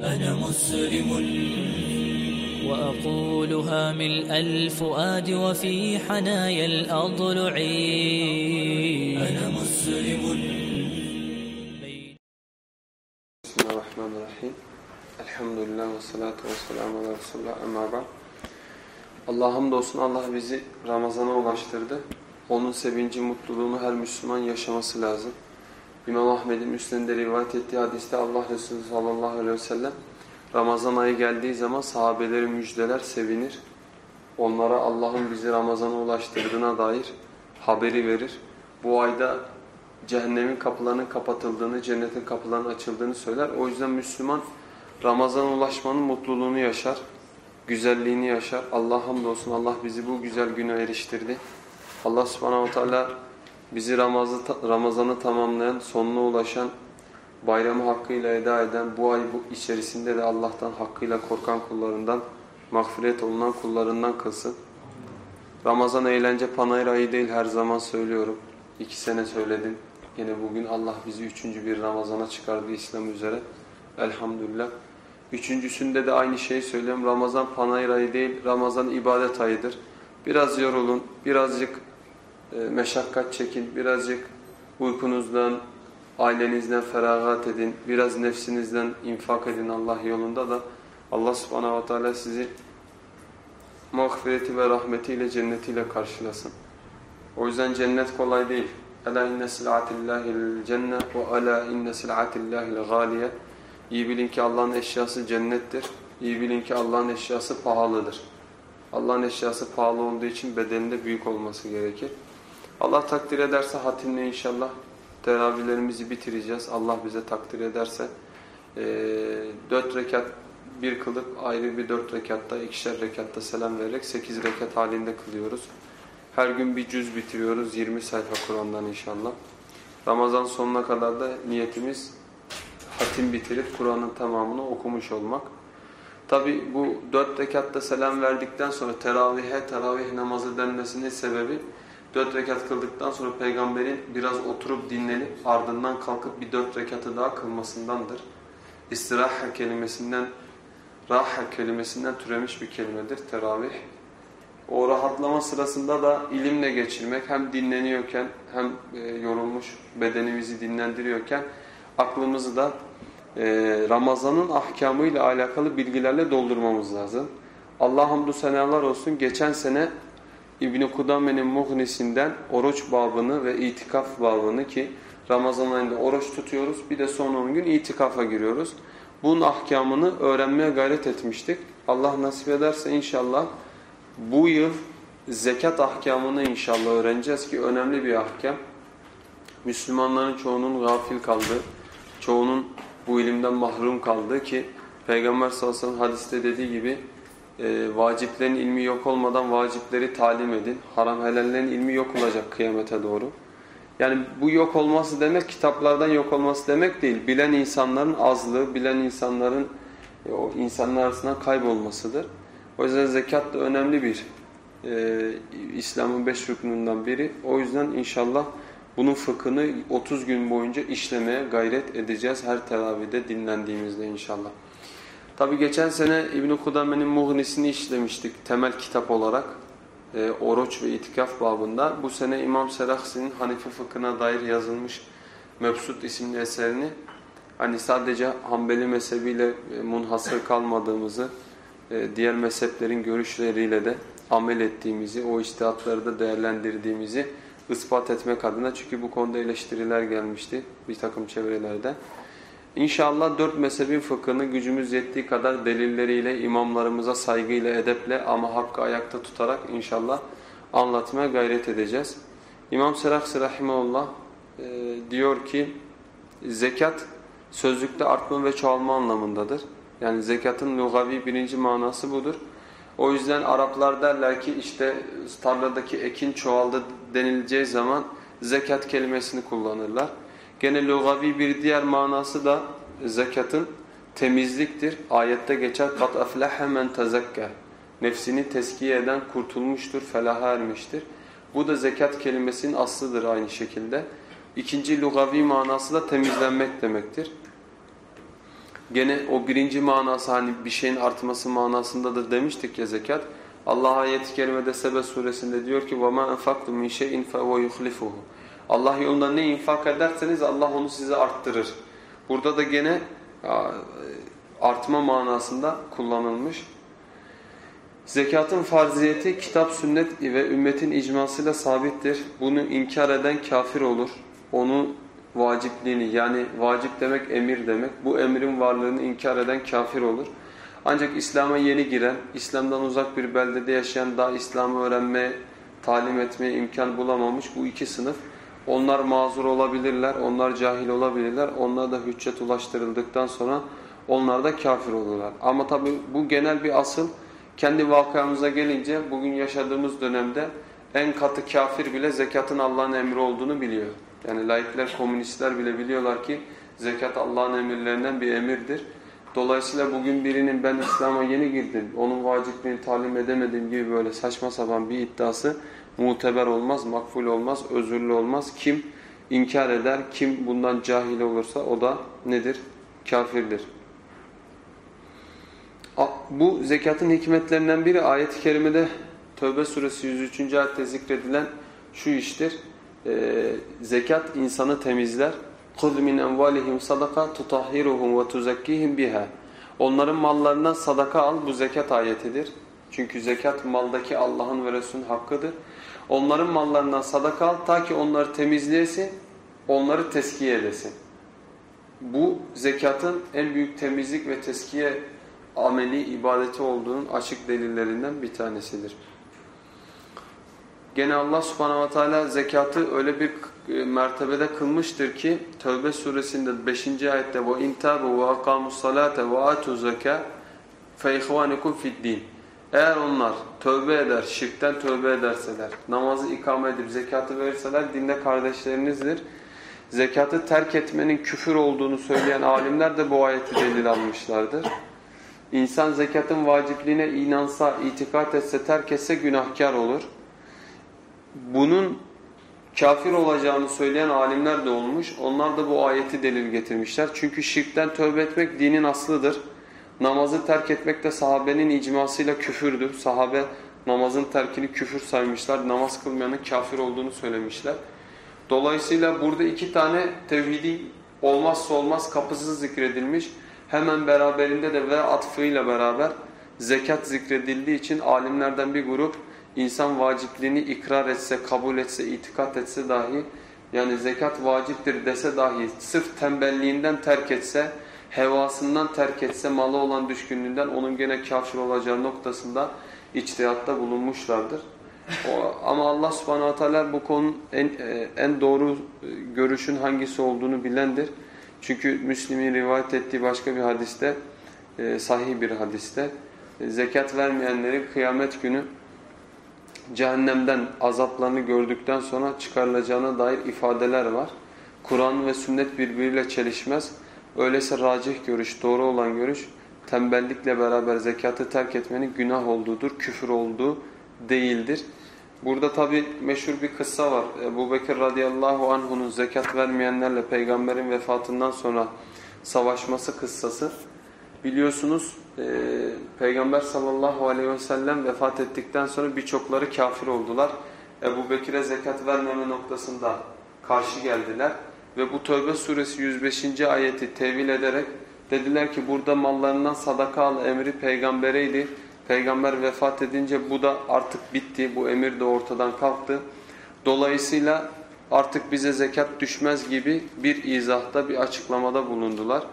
أنا مسلم وأقولها ملء الفؤاد وفي حنايا الأضلع أنا مسلم بسم الله الرحمن الرحيم الحمد لله والصلاة والسلام على Resulullah Ama ba'd. Allah hamdolsun Allah bizi Ramazan'a ulaştırdı. Onun sevinci, mutluluğunu her Müslüman yaşaması lazım. İmam Ahmed'in Müslim'de rivayet ettiği hadiste Allah Resulü sallallahu aleyhi ve sellem Ramazan ayı geldiği zaman sahabeleri müjdeler, sevinir. Onlara Allah'ın bizi Ramazan'a ulaştırdığına dair haberi verir. Bu ayda cehennemin kapılarının kapatıldığını, cennetin kapılarının açıldığını söyler. O yüzden Müslüman Ramazan'a ulaşmanın mutluluğunu yaşar, güzelliğini yaşar. Allah hamdolsun Allah bizi bu güzel güne eriştirdi. Allah subhanahu teala bizi Ramazan'ı tamamlayan, sonuna ulaşan, bayramı hakkıyla eda eden, bu ay bu içerisinde de Allah'tan hakkıyla korkan kullarından, mağfiret olunan kullarından kılsın. Ramazan eğlence panayır ayı değil her zaman söylüyorum. İki sene söyledim. Yine bugün Allah bizi üçüncü bir Ramazan'a çıkardı İslam üzere. Elhamdülillah. Üçüncüsünde de aynı şeyi söylüyorum. Ramazan panayır ayı değil, Ramazan ibadet ayıdır. Biraz yorulun, birazcık meşakkat çekin, birazcık uykunuzdan, ailenizden feragat edin, biraz nefsinizden infak edin Allah yolunda da Allah subhanahu ve teala sizi mağfireti ve rahmetiyle, cennetiyle karşılasın. O yüzden cennet kolay değil. Ela inne sil'atillahil cenne ve ala inne sil'atillahil galiye. İyi bilin ki Allah'ın eşyası cennettir. İyi bilin ki Allah'ın eşyası pahalıdır. Allah'ın eşyası pahalı olduğu için bedelinde büyük olması gerekir. Allah takdir ederse hatimle inşallah teravihlerimizi bitireceğiz. Allah bize takdir ederse. E, dört rekat bir kılıp ayrı bir dört rekatta, ikişer rekatta selam vererek sekiz rekat halinde kılıyoruz. Her gün bir cüz bitiriyoruz. 20 sayfa Kur'an'dan inşallah. Ramazan sonuna kadar da niyetimiz hatim bitirip Kur'an'ın tamamını okumuş olmak. Tabi bu dört rekatta selam verdikten sonra teravihe, teravih namazı denmesinin sebebi dört rekat kıldıktan sonra peygamberin biraz oturup dinlenip ardından kalkıp bir dört rekatı daha kılmasındandır. İstiraha kelimesinden, raha kelimesinden türemiş bir kelimedir teravih. O rahatlama sırasında da ilimle geçirmek hem dinleniyorken hem e, yorulmuş bedenimizi dinlendiriyorken aklımızı da e, Ramazan'ın ahkamıyla alakalı bilgilerle doldurmamız lazım. Allah hamdü senalar olsun geçen sene İbn-i Kudame'nin Muhnisinden oruç babını ve itikaf babını ki Ramazan ayında oruç tutuyoruz bir de son 10 gün itikafa giriyoruz. Bunun ahkamını öğrenmeye gayret etmiştik. Allah nasip ederse inşallah bu yıl zekat ahkamını inşallah öğreneceğiz ki önemli bir ahkam. Müslümanların çoğunun gafil kaldığı, çoğunun bu ilimden mahrum kaldığı ki Peygamber sallallahu aleyhi ve sellem hadiste dediği gibi e, vaciplerin ilmi yok olmadan vacipleri talim edin. Haram helallerin ilmi yok olacak kıyamete doğru. Yani bu yok olması demek kitaplardan yok olması demek değil. Bilen insanların azlığı, bilen insanların e, o insanlar arasından kaybolmasıdır. O yüzden zekat da önemli bir e, İslam'ın beş rüknünden biri. O yüzden inşallah bunun fıkhını 30 gün boyunca işlemeye gayret edeceğiz her teravide dinlendiğimizde inşallah. Tabi geçen sene İbn-i Kudame'nin Mughnisini işlemiştik temel kitap olarak. E, oruç ve itikaf babında. Bu sene İmam Seraksi'nin Hanife fıkhına dair yazılmış Mebsut isimli eserini hani sadece Hanbeli mezhebiyle e, munhasır kalmadığımızı e, diğer mezheplerin görüşleriyle de amel ettiğimizi, o iştihatları da değerlendirdiğimizi ispat etmek adına. Çünkü bu konuda eleştiriler gelmişti bir takım çevrelerde. İnşallah dört mezhebin fıkhını gücümüz yettiği kadar delilleriyle, imamlarımıza saygıyla, edeple ama hakkı ayakta tutarak inşallah anlatmaya gayret edeceğiz. İmam Seraksi Rahimahullah e, diyor ki zekat sözlükte artma ve çoğalma anlamındadır. Yani zekatın lugavi birinci manası budur. O yüzden Araplar derler ki işte tarladaki ekin çoğaldı denileceği zaman zekat kelimesini kullanırlar. Gene lugavi bir diğer manası da zekatın temizliktir. Ayette geçer قَدْ أَفْلَحَ مَنْ تَزَكَّى Nefsini teskiye eden kurtulmuştur, felaha ermiştir. Bu da zekat kelimesinin aslıdır aynı şekilde. İkinci lugavi manası da temizlenmek demektir. Gene o birinci manası hani bir şeyin artması manasında da demiştik ya zekat. Allah ayet-i kerimede Sebe suresinde diyor ki وَمَا أَنْفَقْتُمْ مِنْ شَيْءٍ فَهُوَ يُخْلِفُهُ Allah yolunda ne infak ederseniz Allah onu size arttırır. Burada da gene artma manasında kullanılmış. Zekatın farziyeti kitap, sünnet ve ümmetin icmasıyla sabittir. Bunu inkar eden kafir olur. Onu vacipliğini yani vacip demek emir demek. Bu emrin varlığını inkar eden kafir olur. Ancak İslam'a yeni giren, İslam'dan uzak bir beldede yaşayan daha İslam'ı öğrenmeye, talim etmeye imkan bulamamış bu iki sınıf. Onlar mazur olabilirler, onlar cahil olabilirler. Onlar da hüccet ulaştırıldıktan sonra onlar da kafir olurlar. Ama tabi bu genel bir asıl kendi vakamıza gelince bugün yaşadığımız dönemde en katı kafir bile zekatın Allah'ın emri olduğunu biliyor. Yani laikler, komünistler bile biliyorlar ki zekat Allah'ın emirlerinden bir emirdir. Dolayısıyla bugün birinin ben İslam'a yeni girdim, onun vacipliğini talim edemediğim gibi böyle saçma sapan bir iddiası muteber olmaz, makbul olmaz, özürlü olmaz. Kim inkar eder, kim bundan cahil olursa o da nedir? Kafirdir. Bu zekatın hikmetlerinden biri ayet-i kerimede Tövbe suresi 103. ayette zikredilen şu iştir. Ee, zekat insanı temizler. خُذْ مِنْ اَنْوَالِهِمْ صَدَقَ تُطَهِّرُهُمْ وَتُزَكِّهِمْ بِهَا Onların mallarından sadaka al. Bu zekat ayetidir. Çünkü zekat maldaki Allah'ın ve Resul'ün hakkıdır. Onların mallarından sadaka al ta ki onları temizleyesin, onları teskiye edesin. Bu zekatın en büyük temizlik ve teskiye ameli, ibadeti olduğunun açık delillerinden bir tanesidir. Gene Allah subhanahu ve teala zekatı öyle bir e, mertebede kılmıştır ki Tövbe suresinde 5. ayette وَاِنْ تَابُوا وَاَقَامُوا الصَّلَاةَ وَآتُوا زَكَى فَاِخْوَانِكُمْ فِي الدِّينِ eğer onlar tövbe eder, şirkten tövbe ederseler, namazı ikame edip zekatı verirseler dinde kardeşlerinizdir. Zekatı terk etmenin küfür olduğunu söyleyen alimler de bu ayeti delil almışlardır. İnsan zekatın vacipliğine inansa, itikat etse, terk etse günahkar olur. Bunun kafir olacağını söyleyen alimler de olmuş. Onlar da bu ayeti delil getirmişler. Çünkü şirkten tövbe etmek dinin aslıdır. Namazı terk etmek de sahabenin icmasıyla küfürdür. Sahabe namazın terkini küfür saymışlar. Namaz kılmayanın kafir olduğunu söylemişler. Dolayısıyla burada iki tane tevhidi olmazsa olmaz kapısı zikredilmiş. Hemen beraberinde de ve atfıyla beraber zekat zikredildiği için alimlerden bir grup insan vacipliğini ikrar etse, kabul etse, itikat etse dahi yani zekat vaciptir dese dahi sırf tembelliğinden terk etse, hevasından terk etse, malı olan düşkünlüğünden onun gene kafir olacağı noktasında içtihatta bulunmuşlardır. O, ama Allah subhanahu teala bu konunun en, e, en doğru e, görüşün hangisi olduğunu bilendir. Çünkü Müslim'in rivayet ettiği başka bir hadiste, e, sahih bir hadiste, e, zekat vermeyenlerin kıyamet günü cehennemden azaplarını gördükten sonra çıkarılacağına dair ifadeler var. Kur'an ve sünnet birbiriyle çelişmez. Öyleyse racih görüş, doğru olan görüş, tembellikle beraber zekatı terk etmenin günah olduğudur, küfür olduğu değildir. Burada tabi meşhur bir kıssa var. Ebu Bekir radıyallahu anh'unun zekat vermeyenlerle peygamberin vefatından sonra savaşması kıssası. Biliyorsunuz e, peygamber sallallahu aleyhi ve sellem vefat ettikten sonra birçokları kafir oldular. Ebu Bekir'e zekat vermeme noktasında karşı geldiler. Ve bu Tövbe suresi 105. ayeti tevil ederek dediler ki burada mallarından sadaka al emri peygambereydi Peygamber vefat edince bu da artık bitti. Bu emir de ortadan kalktı. Dolayısıyla artık bize zekat düşmez gibi bir izahda, bir açıklamada bulundular.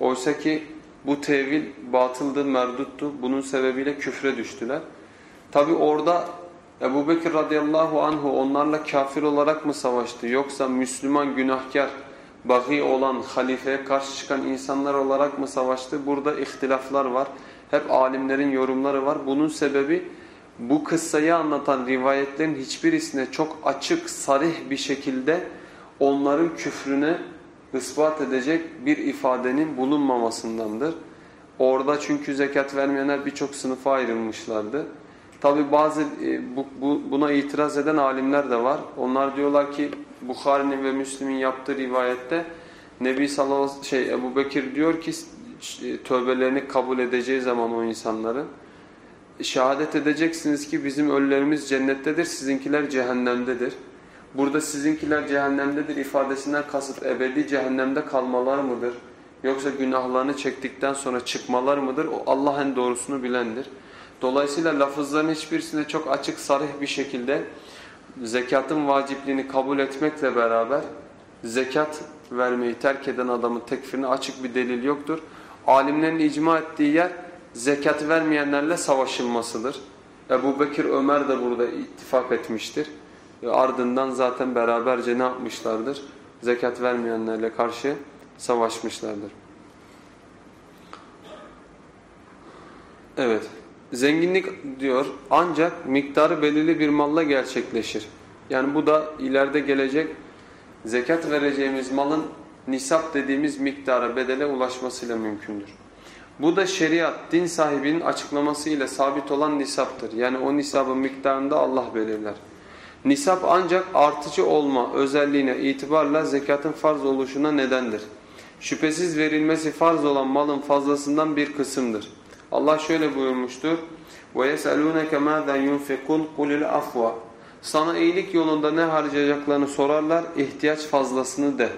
Oysa ki bu tevil batıldı, merduttu. Bunun sebebiyle küfre düştüler. Tabi orada Ebu Bekir radıyallahu anhu onlarla kafir olarak mı savaştı? Yoksa Müslüman günahkar, bahi olan, halifeye karşı çıkan insanlar olarak mı savaştı? Burada ihtilaflar var. Hep alimlerin yorumları var. Bunun sebebi bu kıssayı anlatan rivayetlerin hiçbirisine çok açık, sarih bir şekilde onların küfrüne ispat edecek bir ifadenin bulunmamasındandır. Orada çünkü zekat vermeyenler birçok sınıfa ayrılmışlardı. Tabi bazı e, bu, bu, buna itiraz eden alimler de var. Onlar diyorlar ki Bukhari'nin ve Müslim'in yaptığı rivayette Nebi sallallahu aleyhi şey Ebu Bekir diyor ki tövbelerini kabul edeceği zaman o insanların şehadet edeceksiniz ki bizim ölülerimiz cennettedir, sizinkiler cehennemdedir. Burada sizinkiler cehennemdedir ifadesinden kasıt ebedi cehennemde kalmalar mıdır? Yoksa günahlarını çektikten sonra çıkmalar mıdır? O Allah en doğrusunu bilendir. Dolayısıyla lafızların hiçbirisinde çok açık sarih bir şekilde zekatın vacipliğini kabul etmekle beraber zekat vermeyi terk eden adamın tekfirine açık bir delil yoktur. Alimlerin icma ettiği yer zekat vermeyenlerle savaşılmasıdır. Ebu Bekir, Ömer de burada ittifak etmiştir. Ardından zaten beraberce ne yapmışlardır? Zekat vermeyenlerle karşı savaşmışlardır. Evet. Zenginlik diyor ancak miktarı belirli bir malla gerçekleşir. Yani bu da ileride gelecek zekat vereceğimiz malın nisap dediğimiz miktara, bedele ulaşmasıyla mümkündür. Bu da şeriat, din sahibinin açıklamasıyla sabit olan nisaptır. Yani o nisabın miktarında Allah belirler. Nisap ancak artıcı olma özelliğine itibarla zekatın farz oluşuna nedendir. Şüphesiz verilmesi farz olan malın fazlasından bir kısımdır. Allah şöyle buyurmuştur. وَيَسْأَلُونَكَ مَاذَا يُنْفِقُونَ قُلِ الْعَفْوَ Sana iyilik yolunda ne harcayacaklarını sorarlar, ihtiyaç fazlasını de.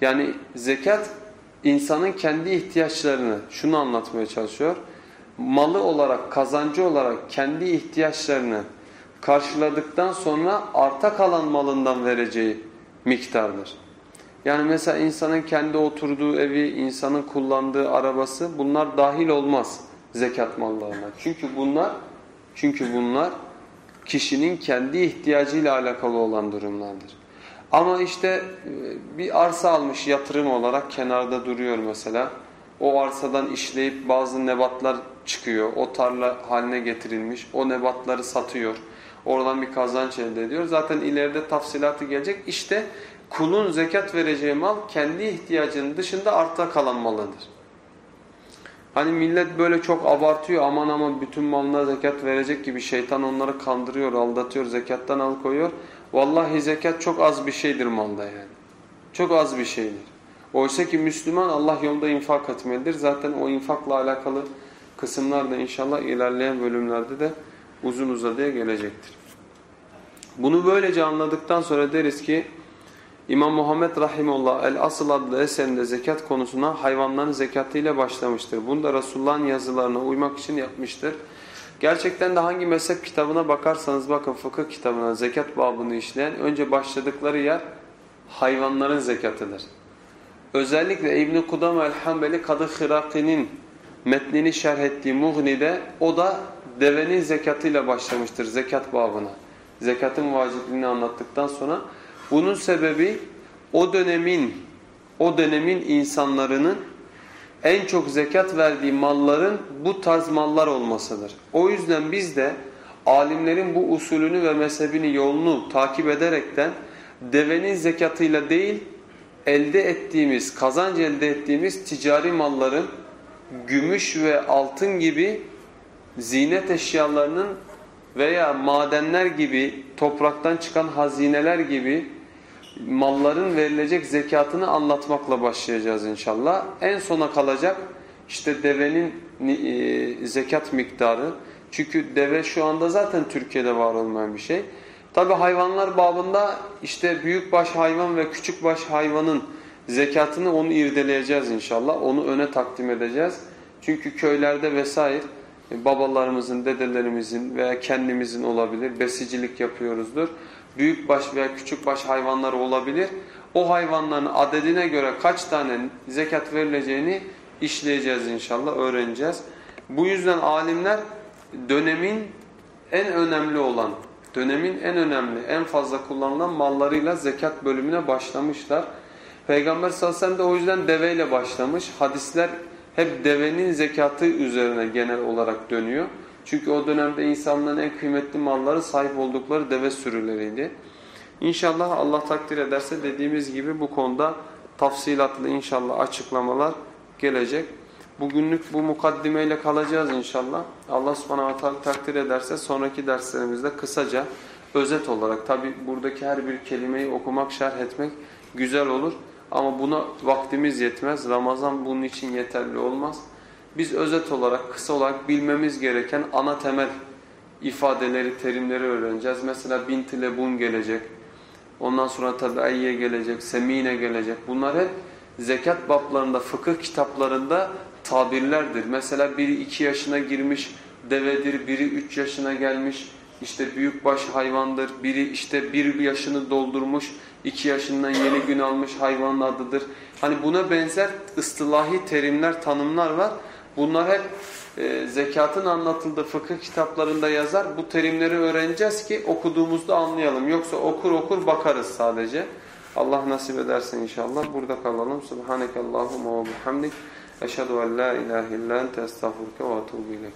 Yani zekat insanın kendi ihtiyaçlarını, şunu anlatmaya çalışıyor. Malı olarak, kazancı olarak kendi ihtiyaçlarını karşıladıktan sonra arta kalan malından vereceği miktardır. Yani mesela insanın kendi oturduğu evi, insanın kullandığı arabası bunlar dahil olmaz zekat mallarına. Çünkü bunlar çünkü bunlar kişinin kendi ihtiyacıyla alakalı olan durumlardır. Ama işte e, bir arsa almış yatırım olarak kenarda duruyor mesela. O arsadan işleyip bazı nebatlar çıkıyor. O tarla haline getirilmiş. O nebatları satıyor. Oradan bir kazanç elde ediyor. Zaten ileride tafsilatı gelecek. İşte kulun zekat vereceği mal kendi ihtiyacının dışında arta kalan malıdır. Hani millet böyle çok abartıyor aman aman bütün malına zekat verecek gibi şeytan onları kandırıyor, aldatıyor, zekattan alıkoyuyor. Vallahi zekat çok az bir şeydir malda yani. Çok az bir şeydir. Oysa ki Müslüman Allah yolunda infak etmelidir. Zaten o infakla alakalı kısımlar da inşallah ilerleyen bölümlerde de uzun uzadıya gelecektir. Bunu böylece anladıktan sonra deriz ki İmam Muhammed Rahimullah El-Asıl adlı eserinde zekat konusuna hayvanların zekatıyla başlamıştır. Bunu da Resulullah'ın yazılarına uymak için yapmıştır. Gerçekten de hangi mezhep kitabına bakarsanız bakın fıkıh kitabına zekat babını işleyen önce başladıkları yer hayvanların zekatıdır. Özellikle İbn-i Kudam el-Hambeli Kadı Hıraki'nin metnini şerh ettiği Mughni'de o da devenin zekatıyla başlamıştır zekat babına. Zekatın vacipliğini anlattıktan sonra bunun sebebi o dönemin o dönemin insanlarının en çok zekat verdiği malların bu tarz mallar olmasıdır. O yüzden biz de alimlerin bu usulünü ve mezhebini yolunu takip ederekten devenin zekatıyla değil elde ettiğimiz, kazanç elde ettiğimiz ticari malların gümüş ve altın gibi zinet eşyalarının veya madenler gibi topraktan çıkan hazineler gibi malların verilecek zekatını anlatmakla başlayacağız inşallah. En sona kalacak işte devenin e, zekat miktarı. Çünkü deve şu anda zaten Türkiye'de var olmayan bir şey. Tabi hayvanlar babında işte büyükbaş hayvan ve küçükbaş hayvanın zekatını onu irdeleyeceğiz inşallah. Onu öne takdim edeceğiz. Çünkü köylerde vesaire babalarımızın, dedelerimizin veya kendimizin olabilir besicilik yapıyoruzdur büyük baş veya küçük baş hayvanlar olabilir. O hayvanların adedine göre kaç tane zekat verileceğini işleyeceğiz inşallah, öğreneceğiz. Bu yüzden alimler dönemin en önemli olan, dönemin en önemli, en fazla kullanılan mallarıyla zekat bölümüne başlamışlar. Peygamber sallallahu aleyhi ve sellem de o yüzden deveyle başlamış. Hadisler hep devenin zekatı üzerine genel olarak dönüyor. Çünkü o dönemde insanların en kıymetli malları sahip oldukları deve sürüleriydi. İnşallah Allah takdir ederse dediğimiz gibi bu konuda tafsilatlı inşallah açıklamalar gelecek. Bugünlük bu mukaddimeyle kalacağız inşallah. Allah subhanahu teala takdir ederse sonraki derslerimizde kısaca özet olarak tabi buradaki her bir kelimeyi okumak, şerh etmek güzel olur. Ama buna vaktimiz yetmez. Ramazan bunun için yeterli olmaz. Biz özet olarak, kısa olarak bilmemiz gereken ana temel ifadeleri, terimleri öğreneceğiz. Mesela bint ile bun gelecek. Ondan sonra tabi ayye gelecek, semine gelecek. Bunlar hep zekat bablarında, fıkıh kitaplarında tabirlerdir. Mesela biri iki yaşına girmiş devedir, biri üç yaşına gelmiş, işte büyükbaş hayvandır, biri işte bir yaşını doldurmuş, iki yaşından yeni gün almış hayvanın adıdır. Hani buna benzer ıstılahi terimler, tanımlar var. Bunlar hep e, zekatın anlatıldığı fıkıh kitaplarında yazar. Bu terimleri öğreneceğiz ki okuduğumuzda anlayalım. Yoksa okur okur bakarız sadece. Allah nasip ederse inşallah burada kalalım. Subhanekallahumma ve bihamdik. Eşhedü en la ilahe illa ente estağfurke ve etûbü ileyk.